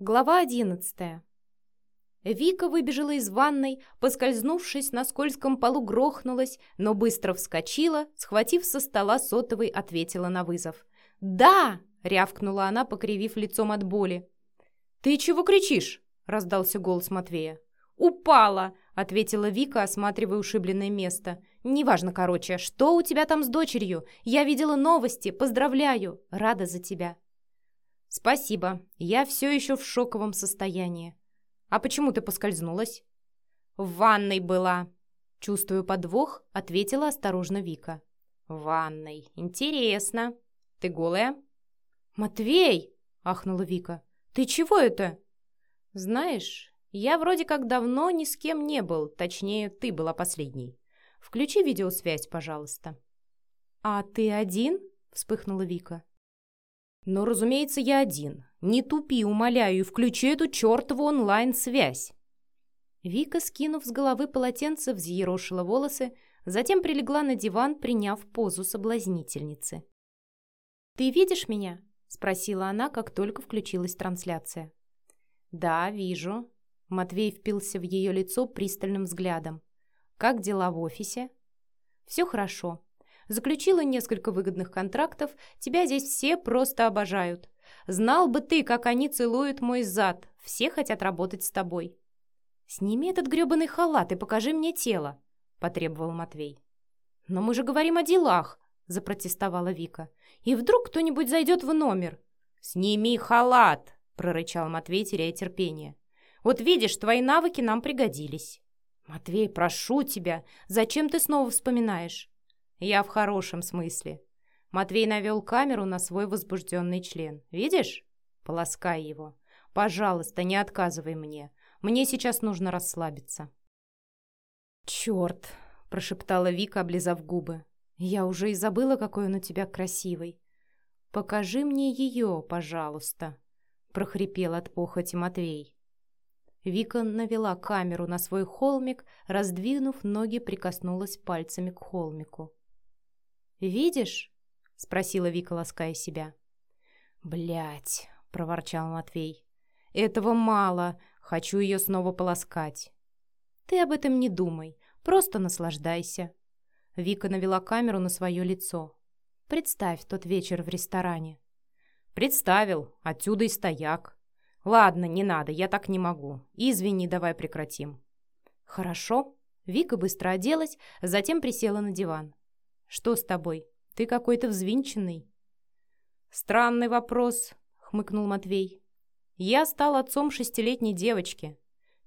Глава одиннадцатая. Вика выбежала из ванной, поскользнувшись на скользком полу, грохнулась, но быстро вскочила, схватив со стола сотовый, ответила на вызов. «Да!» — рявкнула она, покривив лицом от боли. «Ты чего кричишь?» — раздался голос Матвея. «Упала!» — ответила Вика, осматривая ушибленное место. «Неважно, короче, что у тебя там с дочерью? Я видела новости, поздравляю, рада за тебя». «Спасибо. Я все еще в шоковом состоянии. А почему ты поскользнулась?» «В ванной была». Чувствую подвох, ответила осторожно Вика. «В ванной. Интересно. Ты голая?» «Матвей!» — ахнула Вика. «Ты чего это?» «Знаешь, я вроде как давно ни с кем не был, точнее, ты была последней. Включи видеосвязь, пожалуйста». «А ты один?» — вспыхнула Вика. Но, разумеется, я один. Не тупи, умоляю, и включи эту чертову онлайн-связь. Вика, скинув с головы полотенце, взъерошила волосы, затем прилегла на диван, приняв позу соблазнительницы. «Ты видишь меня?» — спросила она, как только включилась трансляция. «Да, вижу». Матвей впился в ее лицо пристальным взглядом. «Как дела в офисе?» «Все хорошо. Заключила несколько выгодных контрактов, тебя здесь все просто обожают. Знал бы ты, как они целуют мой зад, все хотят работать с тобой». «Сними этот грёбаный халат и покажи мне тело», — потребовал Матвей. «Но мы же говорим о делах», — запротестовала Вика. «И вдруг кто-нибудь зайдет в номер?» «Сними халат», — прорычал Матвей, теряя терпение. «Вот видишь, твои навыки нам пригодились». «Матвей, прошу тебя, зачем ты снова вспоминаешь?» Я в хорошем смысле. Матвей навел камеру на свой возбужденный член. Видишь? Полоскай его. Пожалуйста, не отказывай мне. Мне сейчас нужно расслабиться. Черт, прошептала Вика, облизав губы. Я уже и забыла, какой он у тебя красивый. Покажи мне ее, пожалуйста, прохрипел от похоти Матвей. Вика навела камеру на свой холмик, раздвинув ноги, прикоснулась пальцами к холмику. «Видишь?» — спросила Вика, лаская себя. Блять, проворчал Матвей. «Этого мало. Хочу ее снова полоскать». «Ты об этом не думай. Просто наслаждайся». Вика навела камеру на свое лицо. «Представь тот вечер в ресторане». «Представил. Отсюда и стояк». «Ладно, не надо, я так не могу. Извини, давай прекратим». «Хорошо». Вика быстро оделась, затем присела на диван. «Что с тобой? Ты какой-то взвинченный». «Странный вопрос», — хмыкнул Матвей. «Я стал отцом шестилетней девочки.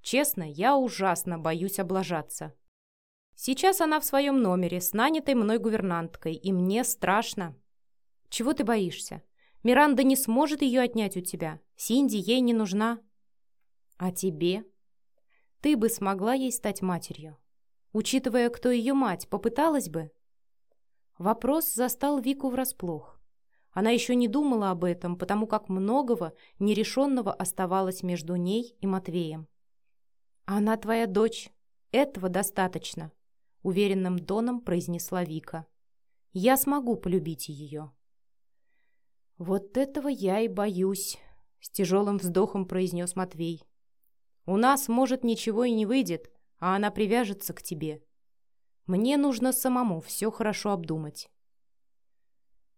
Честно, я ужасно боюсь облажаться. Сейчас она в своем номере с нанятой мной гувернанткой, и мне страшно». «Чего ты боишься? Миранда не сможет ее отнять у тебя. Синди ей не нужна». «А тебе?» «Ты бы смогла ей стать матерью. Учитывая, кто ее мать, попыталась бы?» Вопрос застал Вику врасплох. Она еще не думала об этом, потому как многого нерешенного оставалось между ней и Матвеем. «Она твоя дочь. Этого достаточно», — уверенным тоном произнесла Вика. «Я смогу полюбить ее». «Вот этого я и боюсь», — с тяжелым вздохом произнес Матвей. «У нас, может, ничего и не выйдет, а она привяжется к тебе. Мне нужно самому все хорошо обдумать.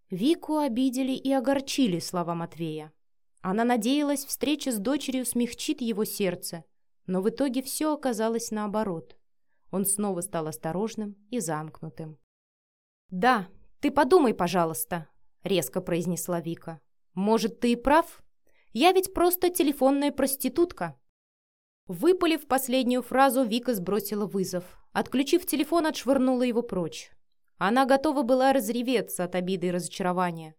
Вику обидели и огорчили слова Матвея. Она надеялась, встреча с дочерью смягчит его сердце, но в итоге все оказалось наоборот. Он снова стал осторожным и замкнутым. «Да, ты подумай, пожалуйста», — резко произнесла Вика. «Может, ты и прав? Я ведь просто телефонная проститутка». Выпалив последнюю фразу, Вика сбросила вызов. Отключив телефон, отшвырнула его прочь. Она готова была разреветься от обиды и разочарования.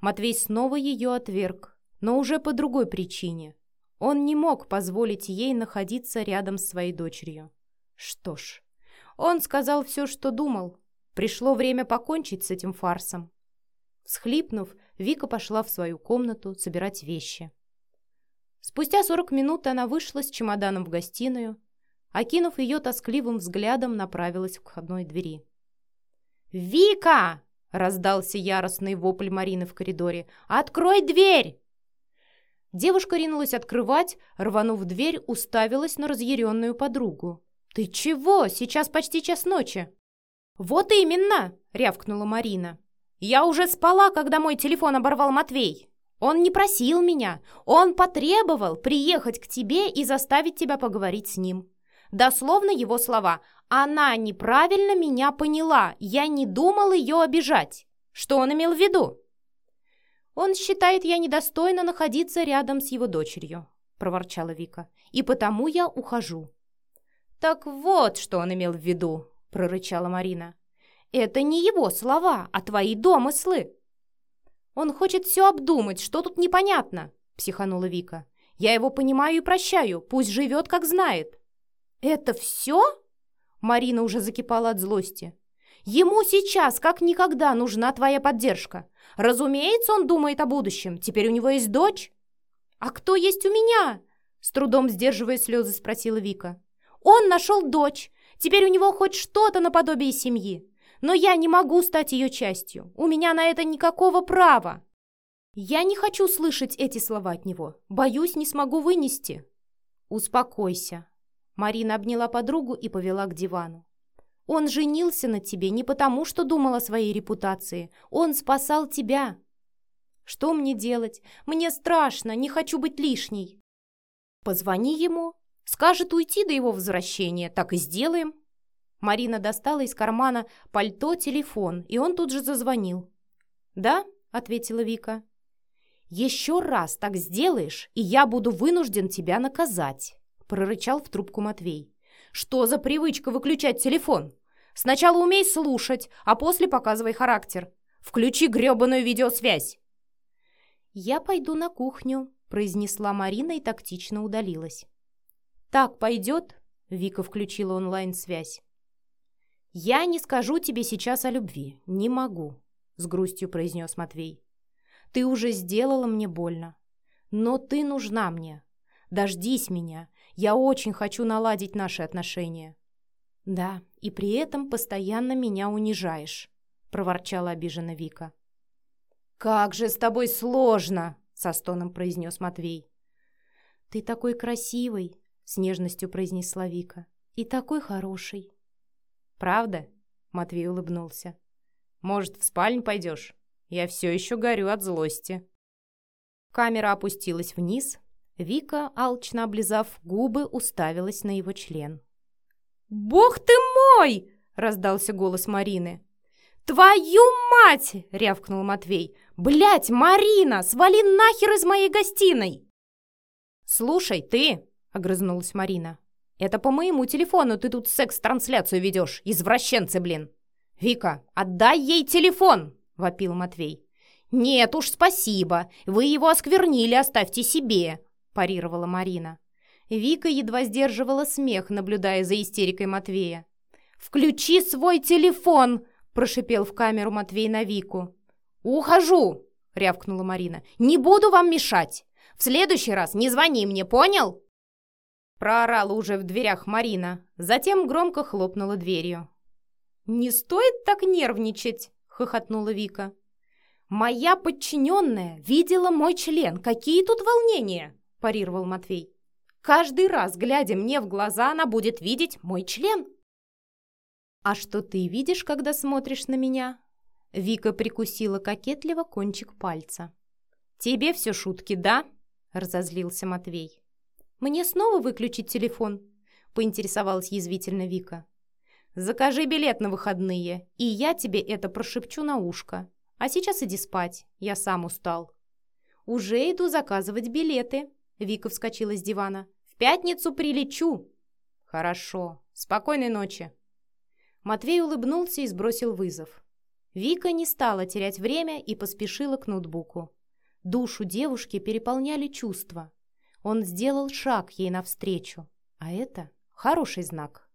Матвей снова ее отверг, но уже по другой причине. Он не мог позволить ей находиться рядом с своей дочерью. Что ж, он сказал все, что думал. Пришло время покончить с этим фарсом. Схлипнув, Вика пошла в свою комнату собирать вещи. Спустя 40 минут она вышла с чемоданом в гостиную, Окинув ее тоскливым взглядом, направилась к входной двери. «Вика!» — раздался яростный вопль Марины в коридоре. «Открой дверь!» Девушка ринулась открывать, рванув дверь, уставилась на разъяренную подругу. «Ты чего? Сейчас почти час ночи!» «Вот именно!» — рявкнула Марина. «Я уже спала, когда мой телефон оборвал Матвей. Он не просил меня, он потребовал приехать к тебе и заставить тебя поговорить с ним. Дословно его слова «Она неправильно меня поняла, я не думал ее обижать». Что он имел в виду? «Он считает, я недостойна находиться рядом с его дочерью», — проворчала Вика. «И потому я ухожу». «Так вот, что он имел в виду», — прорычала Марина. «Это не его слова, а твои домыслы». «Он хочет все обдумать, что тут непонятно», — психанула Вика. «Я его понимаю и прощаю, пусть живет, как знает». «Это все?» Марина уже закипала от злости. «Ему сейчас как никогда нужна твоя поддержка. Разумеется, он думает о будущем. Теперь у него есть дочь». «А кто есть у меня?» С трудом сдерживая слезы, спросила Вика. Он нашел дочь. Теперь у него хоть что-то наподобие семьи. Но я не могу стать ее частью. У меня на это никакого права. Я не хочу слышать эти слова от него. Боюсь, не смогу вынести. Успокойся. Марина обняла подругу и повела к дивану. Он женился на тебе не потому, что думал о своей репутации. Он спасал тебя. Что мне делать? Мне страшно, не хочу быть лишней. Позвони ему, Скажет уйти до его возвращения, так и сделаем». Марина достала из кармана пальто телефон, и он тут же зазвонил. «Да?» — ответила Вика. «Еще раз так сделаешь, и я буду вынужден тебя наказать», — прорычал в трубку Матвей. «Что за привычка выключать телефон? Сначала умей слушать, а после показывай характер. Включи гребаную видеосвязь». «Я пойду на кухню», — произнесла Марина и тактично удалилась. «Так пойдет?» — Вика включила онлайн-связь. «Я не скажу тебе сейчас о любви. Не могу», — с грустью произнес Матвей. «Ты уже сделала мне больно. Но ты нужна мне. Дождись меня. Я очень хочу наладить наши отношения». «Да, и при этом постоянно меня унижаешь», — проворчала обиженно Вика. «Как же с тобой сложно!» — со стоном произнес Матвей. «Ты такой красивый, с нежностью произнесла Вика. «И такой хороший». «Правда?» — Матвей улыбнулся. «Может, в спальню пойдешь? Я все еще горю от злости». Камера опустилась вниз. Вика, алчно облизав губы, уставилась на его член. «Бог ты мой!» — раздался голос Марины. «Твою мать!» — рявкнул Матвей. «Блядь, Марина, свали нахер из моей гостиной!» «Слушай, ты!» — огрызнулась Марина. «Это по моему телефону ты тут секс-трансляцию ведешь, извращенцы, блин!» «Вика, отдай ей телефон!» — вопил Матвей. «Нет уж, спасибо. Вы его осквернили, оставьте себе!» — парировала Марина. Вика едва сдерживала смех, наблюдая за истерикой Матвея. «Включи свой телефон!» — прошипел в камеру Матвей на Вику. «Ухожу!» — рявкнула Марина. «Не буду вам мешать! В следующий раз не звони мне, понял?» Проорала уже в дверях Марина, затем громко хлопнула дверью. «Не стоит так нервничать!» — хохотнула Вика. «Моя подчиненная видела мой член. Какие тут волнения?» — парировал Матвей. «Каждый раз, глядя мне в глаза, она будет видеть мой член». «А что ты видишь, когда смотришь на меня?» Вика прикусила кокетливо кончик пальца. «Тебе все шутки, да?» — разозлился Матвей. «Мне снова выключить телефон?» — поинтересовалась язвительно Вика. «Закажи билет на выходные, и я тебе это прошепчу на ушко. А сейчас иди спать, я сам устал». «Уже иду заказывать билеты», — Вика вскочила с дивана. «В пятницу прилечу». «Хорошо. Спокойной ночи». Матвей улыбнулся и сбросил вызов. Вика не стала терять время и поспешила к ноутбуку. Душу девушки переполняли чувства. Он сделал шаг ей навстречу, а это хороший знак.